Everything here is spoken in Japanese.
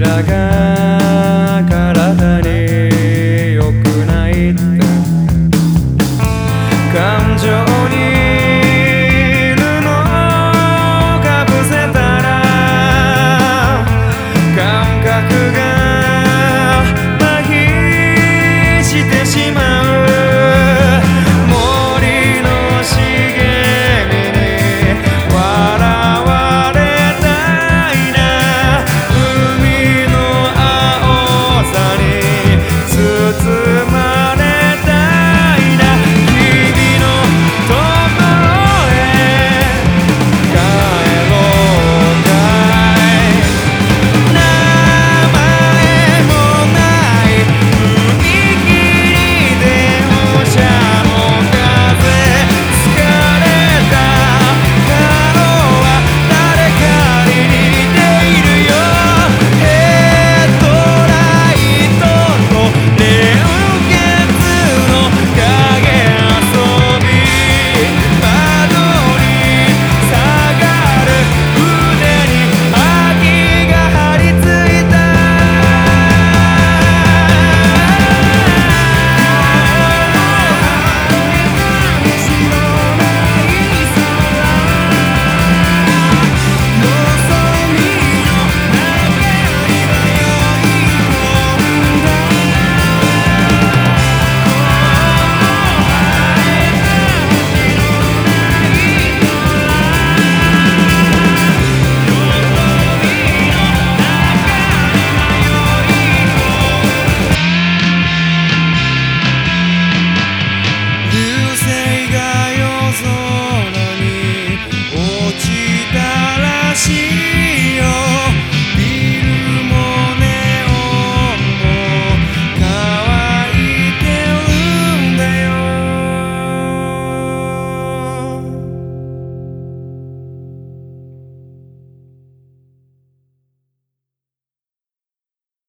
が体に良くないて。感情に